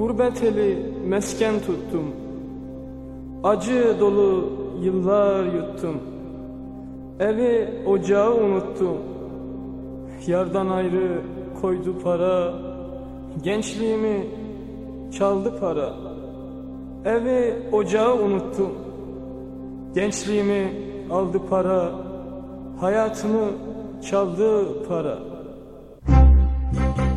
Gurbet eli mesken tuttum. Acı dolu yıllar yuttum. Evi ocağı unuttum. Yardan ayrı koydu para. Gençliğimi çaldı para. Evi ocağı unuttum. Gençliğimi aldı para. Hayatımı çaldı para. Müzik